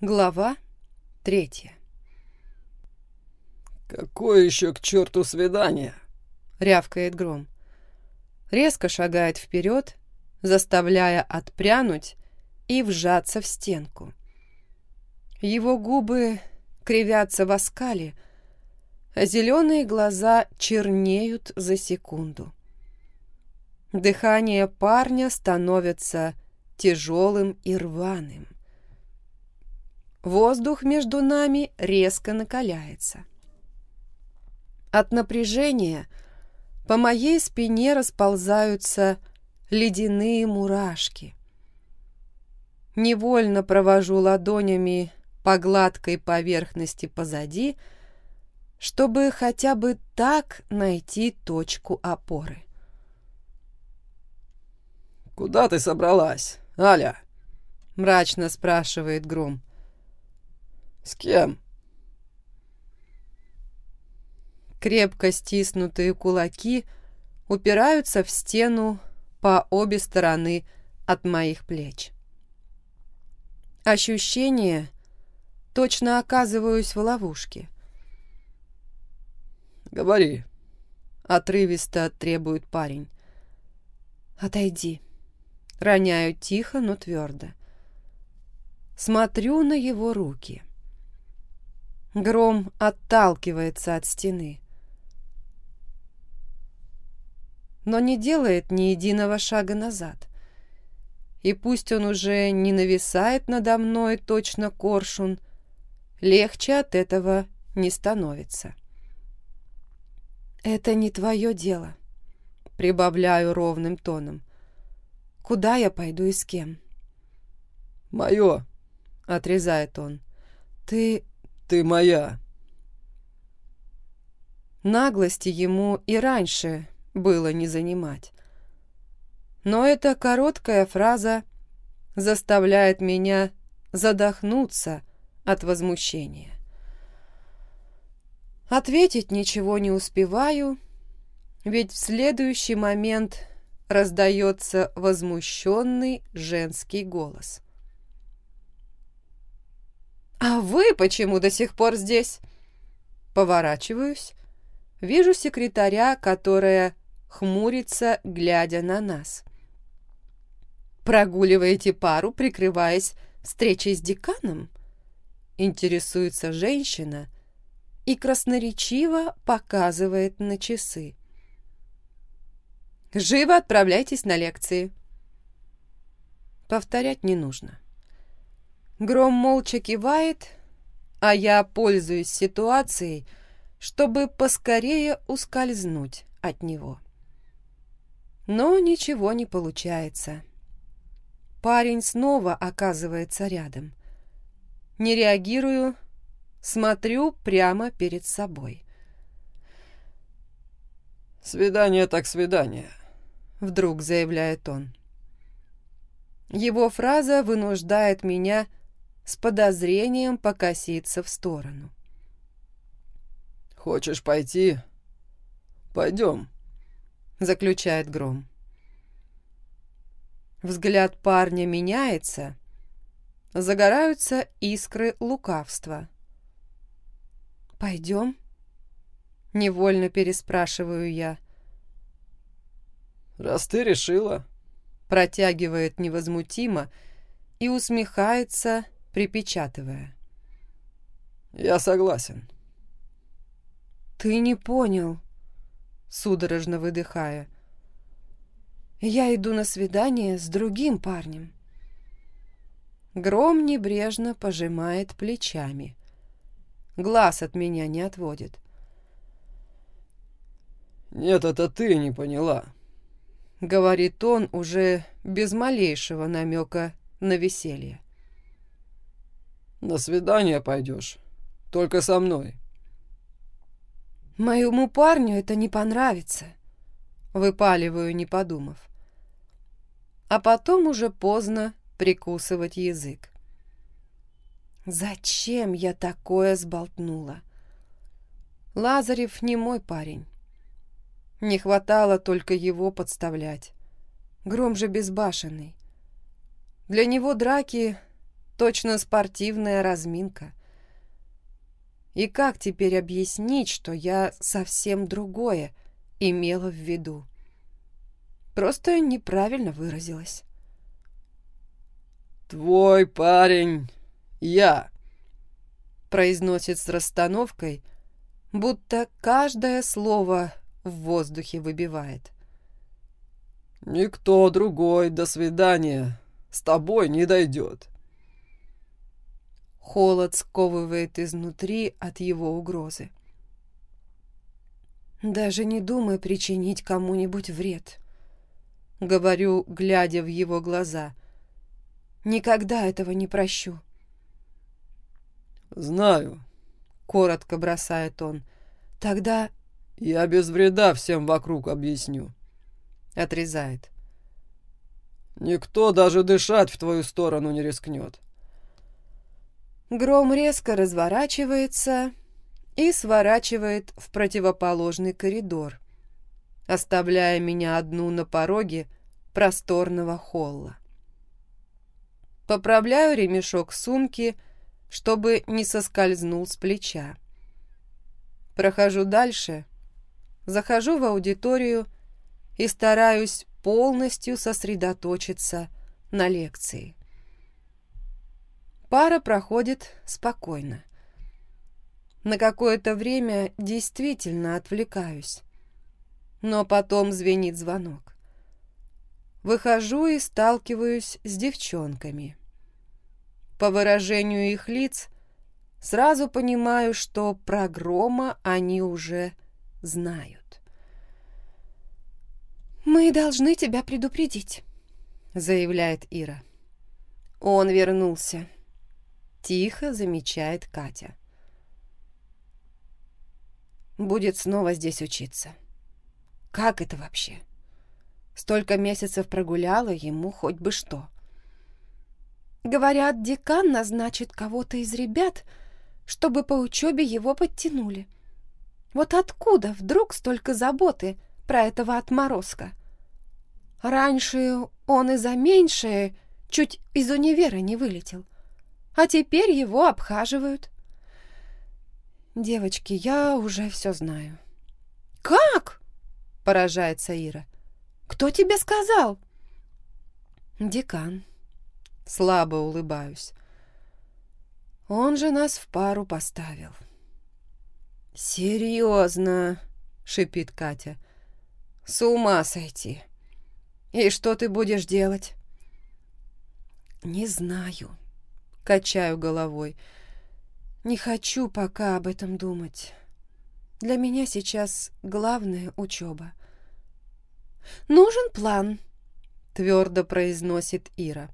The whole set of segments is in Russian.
Глава третья. «Какое еще к черту свидание?» — рявкает Гром. Резко шагает вперед, заставляя отпрянуть и вжаться в стенку. Его губы кривятся в оскале, а зеленые глаза чернеют за секунду. Дыхание парня становится тяжелым и рваным. Воздух между нами резко накаляется. От напряжения по моей спине расползаются ледяные мурашки. Невольно провожу ладонями по гладкой поверхности позади, чтобы хотя бы так найти точку опоры. «Куда ты собралась, Аля?» — мрачно спрашивает Гром. «С кем?» Крепко стиснутые кулаки упираются в стену по обе стороны от моих плеч. Ощущение, точно оказываюсь в ловушке. «Говори», — отрывисто требует парень. «Отойди». Роняю тихо, но твердо. Смотрю на его руки. Гром отталкивается от стены. Но не делает ни единого шага назад. И пусть он уже не нависает надо мной точно коршун, легче от этого не становится. «Это не твое дело», — прибавляю ровным тоном. Куда я пойду и с кем? «Мое», — отрезает он. «Ты...» «Ты моя». Наглости ему и раньше было не занимать. Но эта короткая фраза заставляет меня задохнуться от возмущения. Ответить ничего не успеваю, ведь в следующий момент раздается возмущенный женский голос. «А вы почему до сих пор здесь?» Поворачиваюсь, вижу секретаря, которая хмурится, глядя на нас. «Прогуливаете пару, прикрываясь встречей с деканом?» Интересуется женщина и красноречиво показывает на часы. Живо отправляйтесь на лекции. Повторять не нужно. Гром молча кивает, а я пользуюсь ситуацией, чтобы поскорее ускользнуть от него. Но ничего не получается. Парень снова оказывается рядом. Не реагирую, смотрю прямо перед собой. «Свидание так свидание», вдруг заявляет он. Его фраза вынуждает меня с подозрением покоситься в сторону. «Хочешь пойти? Пойдем», — заключает Гром. Взгляд парня меняется, загораются искры лукавства. «Пойдем?» — невольно переспрашиваю я. «Раз ты решила...» Протягивает невозмутимо и усмехается, припечатывая. «Я согласен». «Ты не понял», судорожно выдыхая. «Я иду на свидание с другим парнем». Гром небрежно пожимает плечами. Глаз от меня не отводит. «Нет, это ты не поняла», — говорит он уже без малейшего намека на веселье. «На свидание пойдешь, только со мной». «Моему парню это не понравится», — выпаливаю, не подумав. А потом уже поздно прикусывать язык. Зачем я такое сболтнула? Лазарев не мой парень. Не хватало только его подставлять. Гром же безбашенный. Для него драки Точно спортивная разминка. И как теперь объяснить, что я совсем другое имела в виду? Просто неправильно выразилась. «Твой парень я», — произносит с расстановкой, будто каждое слово в воздухе выбивает. «Никто другой, до свидания, с тобой не дойдет». Холод сковывает изнутри от его угрозы. «Даже не думай причинить кому-нибудь вред», — говорю, глядя в его глаза. «Никогда этого не прощу». «Знаю», — коротко бросает он. «Тогда я без вреда всем вокруг объясню», — отрезает. «Никто даже дышать в твою сторону не рискнет». Гром резко разворачивается и сворачивает в противоположный коридор, оставляя меня одну на пороге просторного холла. Поправляю ремешок сумки, чтобы не соскользнул с плеча. Прохожу дальше, захожу в аудиторию и стараюсь полностью сосредоточиться на лекции. Пара проходит спокойно. На какое-то время действительно отвлекаюсь. Но потом звенит звонок. Выхожу и сталкиваюсь с девчонками. По выражению их лиц сразу понимаю, что про грома они уже знают. «Мы должны тебя предупредить», — заявляет Ира. Он вернулся. Тихо замечает Катя. Будет снова здесь учиться. Как это вообще? Столько месяцев прогуляла, ему хоть бы что. Говорят, декан назначит кого-то из ребят, чтобы по учебе его подтянули. Вот откуда вдруг столько заботы про этого отморозка? Раньше он и за меньшее чуть из универа не вылетел а теперь его обхаживают. Девочки, я уже все знаю. Как? Поражается Ира. Кто тебе сказал? Декан. Слабо улыбаюсь. Он же нас в пару поставил. Серьезно, шипит Катя. С ума сойти. И что ты будешь делать? Не знаю, Качаю головой. Не хочу пока об этом думать. Для меня сейчас главная учеба. «Нужен план», — твердо произносит Ира.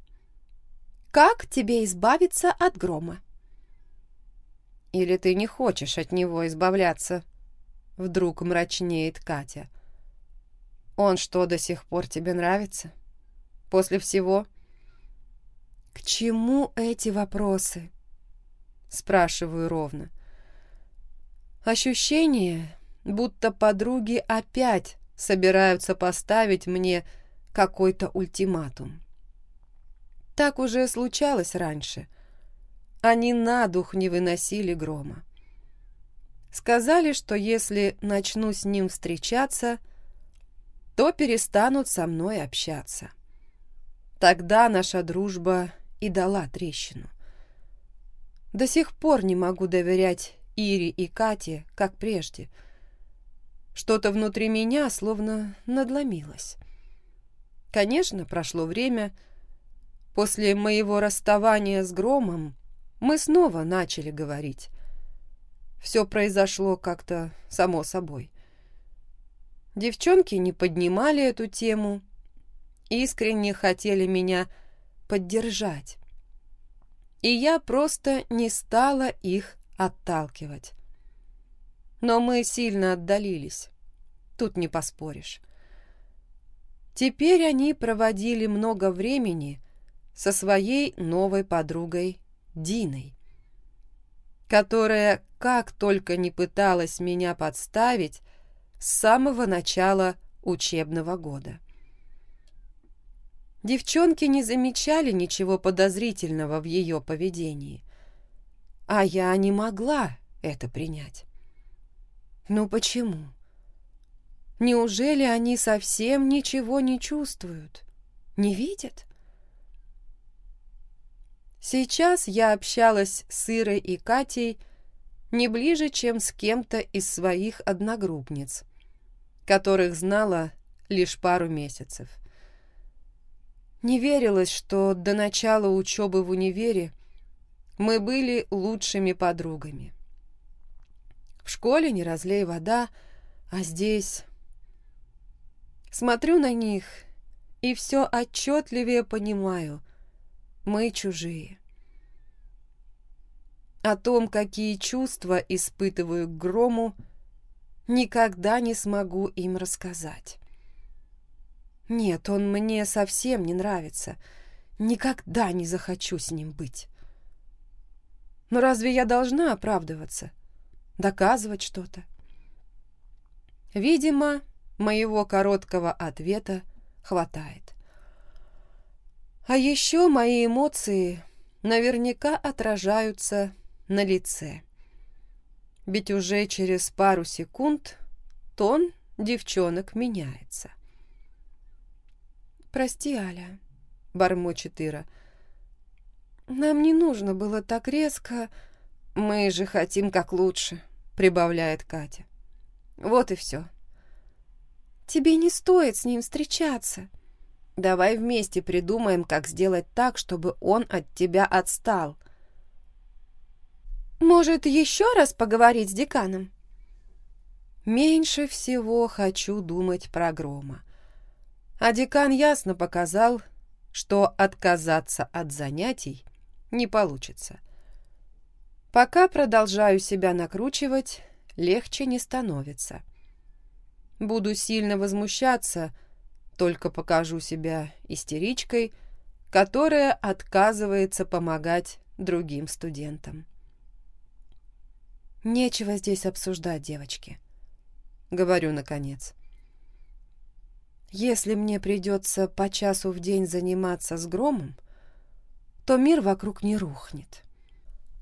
«Как тебе избавиться от грома?» «Или ты не хочешь от него избавляться?» Вдруг мрачнеет Катя. «Он что, до сих пор тебе нравится? После всего?» «К чему эти вопросы?» Спрашиваю ровно. Ощущение, будто подруги опять собираются поставить мне какой-то ультиматум. Так уже случалось раньше. Они на дух не выносили грома. Сказали, что если начну с ним встречаться, то перестанут со мной общаться. Тогда наша дружба и дала трещину. До сих пор не могу доверять Ире и Кате, как прежде. Что-то внутри меня словно надломилось. Конечно, прошло время. После моего расставания с Громом мы снова начали говорить. Все произошло как-то само собой. Девчонки не поднимали эту тему, искренне хотели меня поддержать. И я просто не стала их отталкивать. Но мы сильно отдалились. Тут не поспоришь. Теперь они проводили много времени со своей новой подругой Диной, которая как только не пыталась меня подставить с самого начала учебного года. Девчонки не замечали ничего подозрительного в ее поведении. А я не могла это принять. Ну почему? Неужели они совсем ничего не чувствуют? Не видят? Сейчас я общалась с Ирой и Катей не ближе, чем с кем-то из своих одногруппниц, которых знала лишь пару месяцев. Не верилось, что до начала учебы в универе мы были лучшими подругами. В школе не разлей вода, а здесь... Смотрю на них и все отчетливее понимаю. Мы чужие. О том, какие чувства испытываю к грому, никогда не смогу им рассказать. Нет, он мне совсем не нравится. Никогда не захочу с ним быть. Но разве я должна оправдываться? Доказывать что-то? Видимо, моего короткого ответа хватает. А еще мои эмоции наверняка отражаются на лице. Ведь уже через пару секунд тон девчонок меняется. «Прости, Аля», — бормочет Ира. «Нам не нужно было так резко. Мы же хотим как лучше», — прибавляет Катя. «Вот и все». «Тебе не стоит с ним встречаться. Давай вместе придумаем, как сделать так, чтобы он от тебя отстал». «Может, еще раз поговорить с деканом?» Меньше всего хочу думать про Грома. А декан ясно показал, что отказаться от занятий не получится. Пока продолжаю себя накручивать, легче не становится. Буду сильно возмущаться, только покажу себя истеричкой, которая отказывается помогать другим студентам. «Нечего здесь обсуждать, девочки», — говорю наконец. Если мне придется по часу в день заниматься с громом, то мир вокруг не рухнет.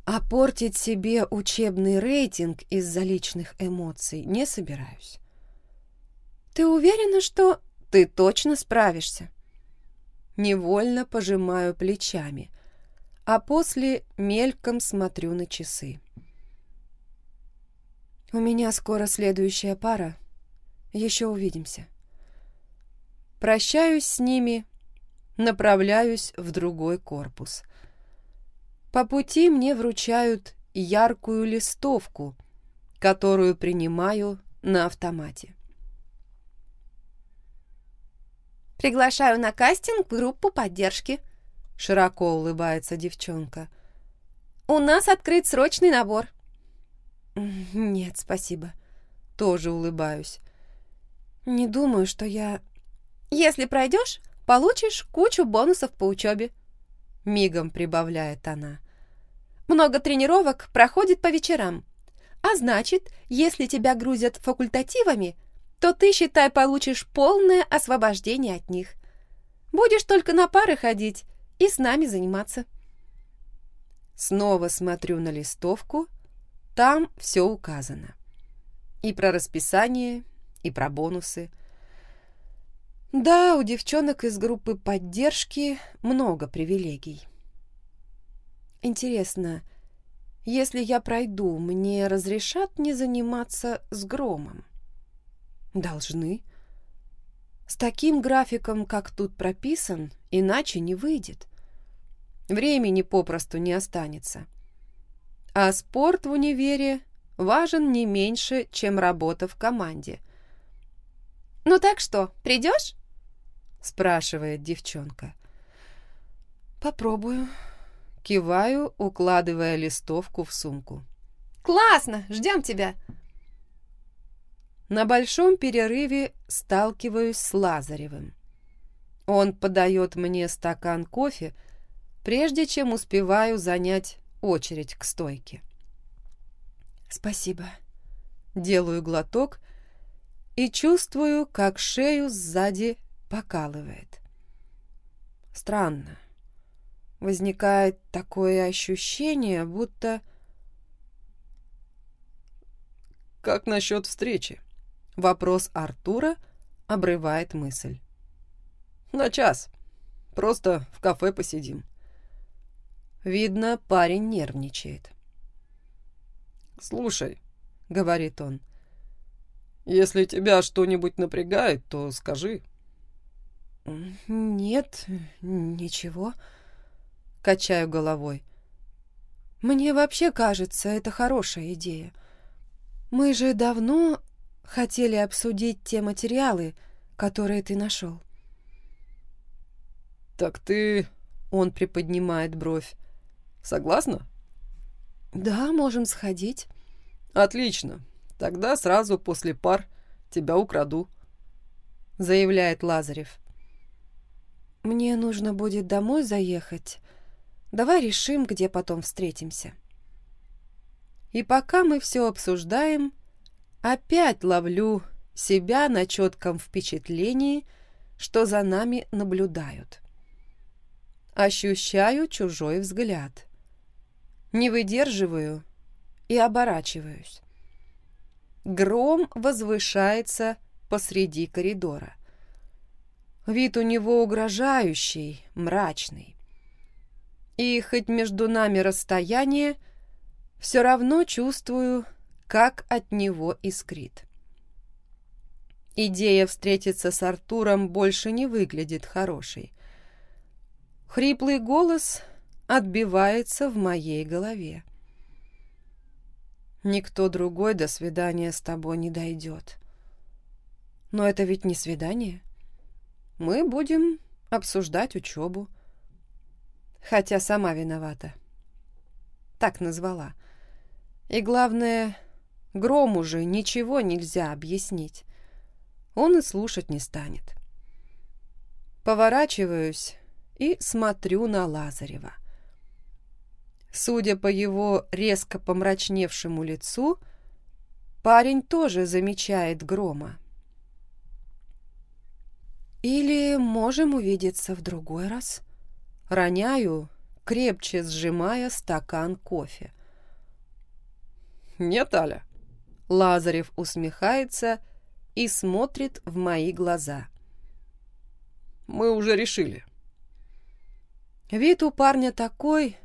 А портить себе учебный рейтинг из-за личных эмоций не собираюсь. Ты уверена, что ты точно справишься? Невольно пожимаю плечами, а после мельком смотрю на часы. У меня скоро следующая пара. Еще увидимся. Прощаюсь с ними, направляюсь в другой корпус. По пути мне вручают яркую листовку, которую принимаю на автомате. «Приглашаю на кастинг группу поддержки», — широко улыбается девчонка. «У нас открыт срочный набор». «Нет, спасибо». Тоже улыбаюсь. «Не думаю, что я если пройдешь, получишь кучу бонусов по учебе. Мигом прибавляет она. Много тренировок проходит по вечерам. А значит, если тебя грузят факультативами, то ты, считай, получишь полное освобождение от них. Будешь только на пары ходить и с нами заниматься. Снова смотрю на листовку. Там все указано. И про расписание, и про бонусы. Да, у девчонок из группы поддержки много привилегий. Интересно, если я пройду, мне разрешат не заниматься с громом? Должны. С таким графиком, как тут прописан, иначе не выйдет. Времени попросту не останется. А спорт в универе важен не меньше, чем работа в команде. «Ну так что, придешь?» — спрашивает девчонка. «Попробую». Киваю, укладывая листовку в сумку. «Классно! Ждем тебя!» На большом перерыве сталкиваюсь с Лазаревым. Он подает мне стакан кофе, прежде чем успеваю занять очередь к стойке. «Спасибо». Делаю глоток и чувствую, как шею сзади покалывает. Странно. Возникает такое ощущение, будто... «Как насчет встречи?» Вопрос Артура обрывает мысль. «На час. Просто в кафе посидим». Видно, парень нервничает. «Слушай», — говорит он, — «если тебя что-нибудь напрягает, то скажи». «Нет, ничего», — качаю головой. «Мне вообще кажется, это хорошая идея. Мы же давно хотели обсудить те материалы, которые ты нашел». «Так ты...» — он приподнимает бровь. «Согласна?» «Да, можем сходить». «Отлично. Тогда сразу после пар тебя украду», — заявляет Лазарев. «Мне нужно будет домой заехать. Давай решим, где потом встретимся». И пока мы все обсуждаем, опять ловлю себя на четком впечатлении, что за нами наблюдают. Ощущаю чужой взгляд. Не выдерживаю и оборачиваюсь. Гром возвышается посреди коридора. Вид у него угрожающий, мрачный. И хоть между нами расстояние, все равно чувствую, как от него искрит. Идея встретиться с Артуром больше не выглядит хорошей. Хриплый голос отбивается в моей голове. Никто другой до свидания с тобой не дойдет. Но это ведь не свидание. Мы будем обсуждать учебу. Хотя сама виновата. Так назвала. И главное, Грому же ничего нельзя объяснить. Он и слушать не станет. Поворачиваюсь и смотрю на Лазарева. Судя по его резко помрачневшему лицу, парень тоже замечает грома. Или можем увидеться в другой раз? Роняю, крепче сжимая стакан кофе. «Нет, Аля?» Лазарев усмехается и смотрит в мои глаза. «Мы уже решили». Вид у парня такой,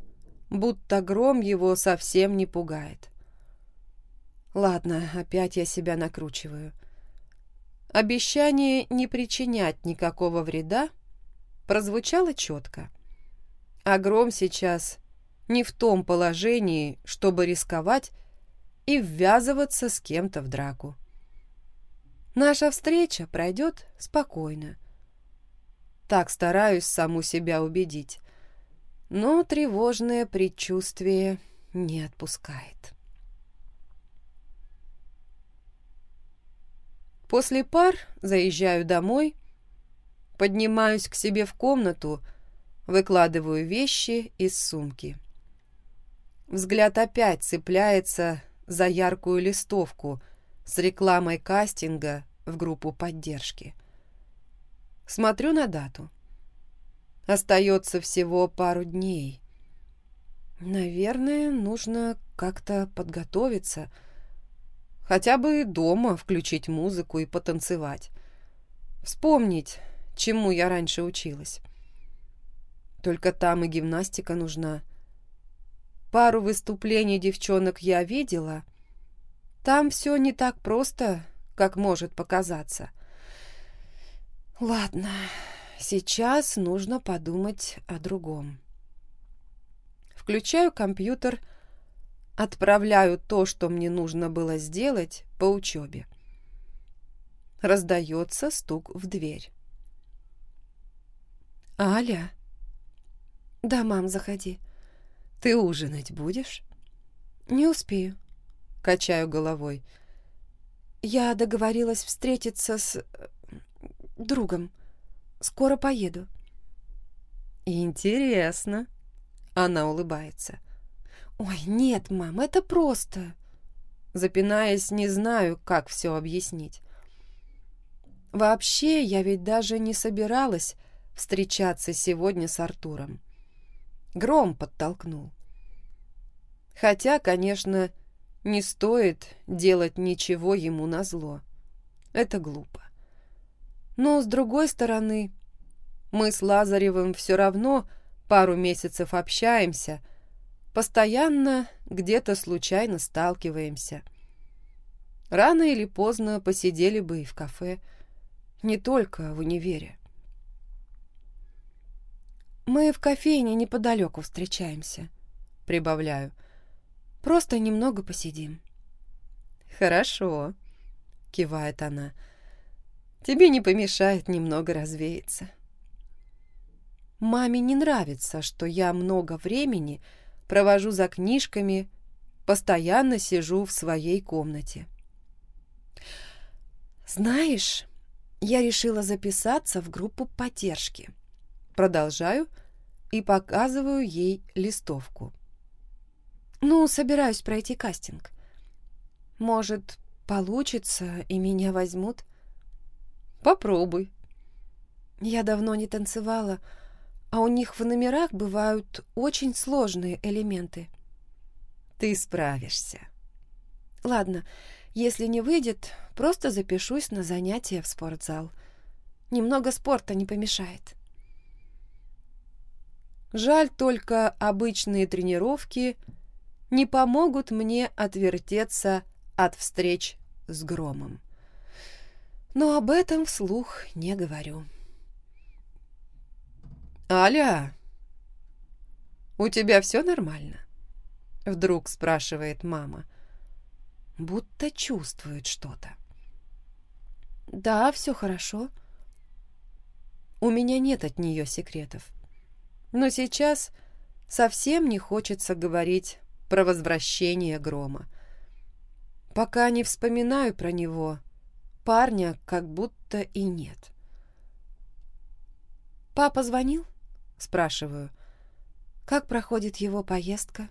будто гром его совсем не пугает. Ладно, опять я себя накручиваю. Обещание не причинять никакого вреда прозвучало четко. А гром сейчас не в том положении, чтобы рисковать и ввязываться с кем-то в драку. Наша встреча пройдет спокойно. Так стараюсь саму себя убедить но тревожное предчувствие не отпускает. После пар заезжаю домой, поднимаюсь к себе в комнату, выкладываю вещи из сумки. Взгляд опять цепляется за яркую листовку с рекламой кастинга в группу поддержки. Смотрю на дату. Остается всего пару дней. Наверное, нужно как-то подготовиться. Хотя бы дома включить музыку и потанцевать. Вспомнить, чему я раньше училась. Только там и гимнастика нужна. Пару выступлений девчонок я видела. Там все не так просто, как может показаться. Ладно, Сейчас нужно подумать о другом. Включаю компьютер, отправляю то, что мне нужно было сделать по учебе. Раздается стук в дверь. «Аля?» «Да, мам, заходи. Ты ужинать будешь?» «Не успею», — качаю головой. «Я договорилась встретиться с... Э, другом». Скоро поеду». «Интересно», — она улыбается. «Ой, нет, мам, это просто...» Запинаясь, не знаю, как все объяснить. Вообще, я ведь даже не собиралась встречаться сегодня с Артуром. Гром подтолкнул. Хотя, конечно, не стоит делать ничего ему назло. Это глупо. Но, с другой стороны, мы с Лазаревым все равно пару месяцев общаемся, постоянно где-то случайно сталкиваемся. Рано или поздно посидели бы и в кафе, не только в универе. «Мы в кофейне неподалеку встречаемся», — прибавляю. «Просто немного посидим». «Хорошо», — кивает она. «Тебе не помешает немного развеяться». Маме не нравится, что я много времени провожу за книжками, постоянно сижу в своей комнате. «Знаешь, я решила записаться в группу поддержки». Продолжаю и показываю ей листовку. «Ну, собираюсь пройти кастинг. Может, получится и меня возьмут?» «Попробуй». Я давно не танцевала, а у них в номерах бывают очень сложные элементы. Ты справишься. Ладно, если не выйдет, просто запишусь на занятия в спортзал. Немного спорта не помешает. Жаль только обычные тренировки не помогут мне отвертеться от встреч с громом. Но об этом вслух не говорю. «Аля, у тебя все нормально?» Вдруг спрашивает мама. Будто чувствует что-то. «Да, все хорошо». У меня нет от нее секретов. Но сейчас совсем не хочется говорить про возвращение грома. Пока не вспоминаю про него, парня как будто и нет. «Папа звонил?» – спрашиваю. «Как проходит его поездка?»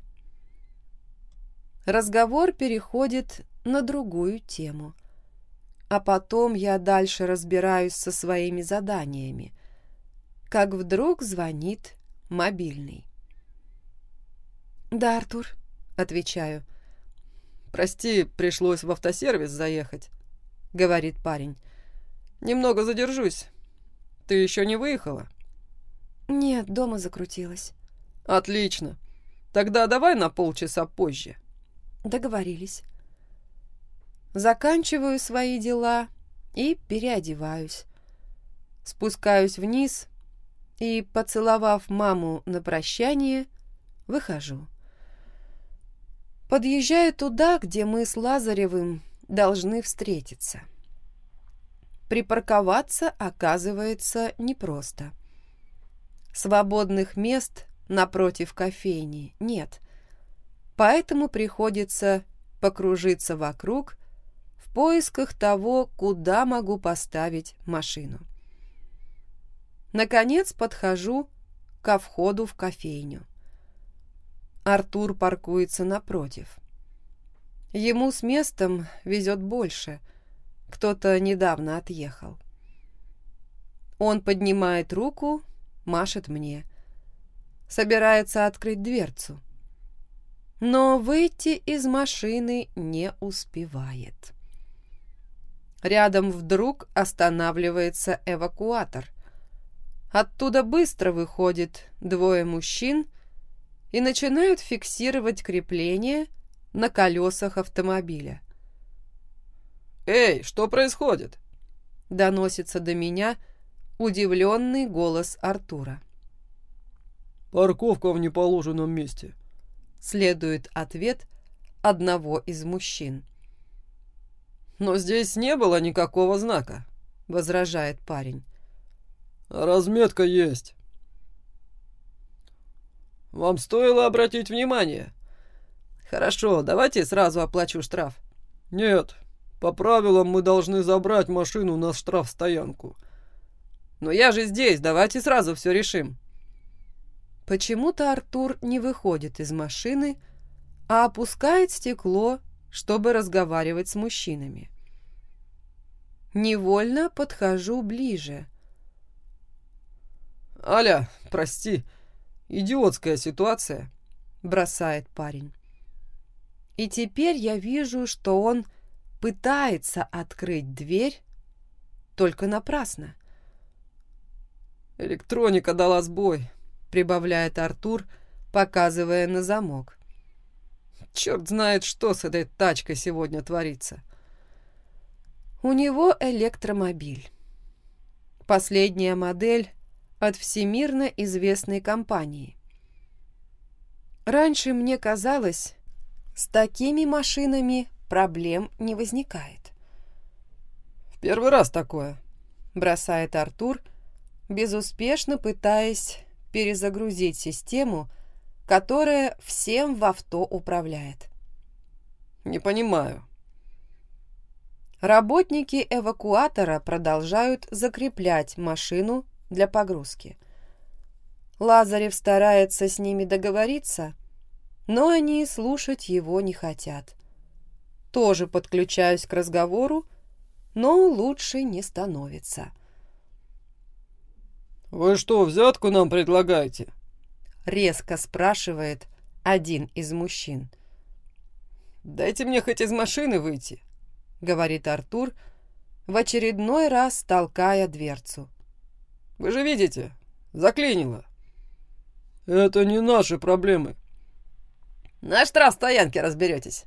Разговор переходит на другую тему. А потом я дальше разбираюсь со своими заданиями. Как вдруг звонит мобильный. «Да, Артур», — отвечаю. «Прости, пришлось в автосервис заехать», — говорит парень. «Немного задержусь. Ты еще не выехала?» «Нет, дома закрутилась». «Отлично. Тогда давай на полчаса позже». Договорились. Заканчиваю свои дела и переодеваюсь. Спускаюсь вниз и, поцеловав маму на прощание, выхожу. Подъезжаю туда, где мы с Лазаревым должны встретиться. Припарковаться оказывается непросто. Свободных мест напротив кофейни нет, поэтому приходится покружиться вокруг в поисках того, куда могу поставить машину. Наконец подхожу ко входу в кофейню. Артур паркуется напротив. Ему с местом везет больше. Кто-то недавно отъехал. Он поднимает руку, машет мне. Собирается открыть дверцу. Но выйти из машины не успевает. Рядом вдруг останавливается эвакуатор – Оттуда быстро выходит двое мужчин и начинают фиксировать крепление на колесах автомобиля. «Эй, что происходит?» — доносится до меня удивленный голос Артура. «Парковка в неположенном месте», — следует ответ одного из мужчин. «Но здесь не было никакого знака», — возражает парень. Разметка есть. Вам стоило обратить внимание. Хорошо, давайте сразу оплачу штраф. Нет, по правилам мы должны забрать машину на штрафстоянку. Но я же здесь, давайте сразу все решим. Почему-то Артур не выходит из машины, а опускает стекло, чтобы разговаривать с мужчинами. Невольно подхожу ближе. «Аля, прости, идиотская ситуация», — бросает парень. И теперь я вижу, что он пытается открыть дверь, только напрасно. «Электроника дала сбой», — прибавляет Артур, показывая на замок. «Черт знает, что с этой тачкой сегодня творится». У него электромобиль. Последняя модель от всемирно известной компании. Раньше мне казалось, с такими машинами проблем не возникает. «В первый раз такое», — бросает Артур, безуспешно пытаясь перезагрузить систему, которая всем в авто управляет. «Не понимаю». Работники эвакуатора продолжают закреплять машину для погрузки. Лазарев старается с ними договориться, но они слушать его не хотят. Тоже подключаюсь к разговору, но лучше не становится. «Вы что, взятку нам предлагаете?» Резко спрашивает один из мужчин. «Дайте мне хоть из машины выйти», — говорит Артур, в очередной раз толкая дверцу. «Вы же видите, заклинило». «Это не наши проблемы», на штрафстоянке разберетесь.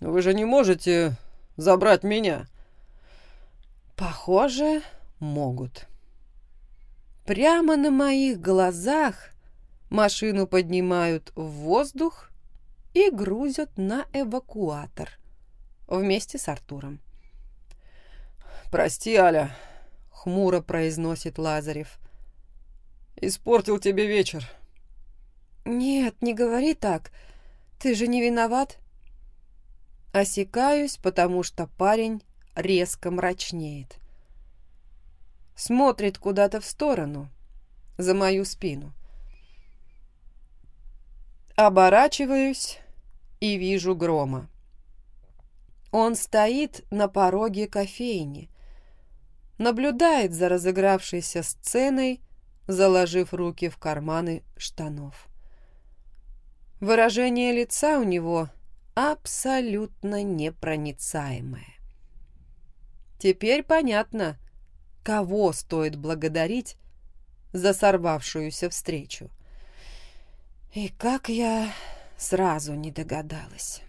Вы же не можете забрать меня. Похоже, могут. Прямо на моих глазах машину поднимают в воздух и грузят на эвакуатор вместе с Артуром. «Прости, Аля», — хмуро произносит Лазарев. «Испортил тебе вечер. «Нет, не говори так. Ты же не виноват». Осекаюсь, потому что парень резко мрачнеет. Смотрит куда-то в сторону, за мою спину. Оборачиваюсь и вижу грома. Он стоит на пороге кофейни, наблюдает за разыгравшейся сценой, заложив руки в карманы штанов. Выражение лица у него абсолютно непроницаемое. Теперь понятно, кого стоит благодарить за сорвавшуюся встречу. И как я сразу не догадалась.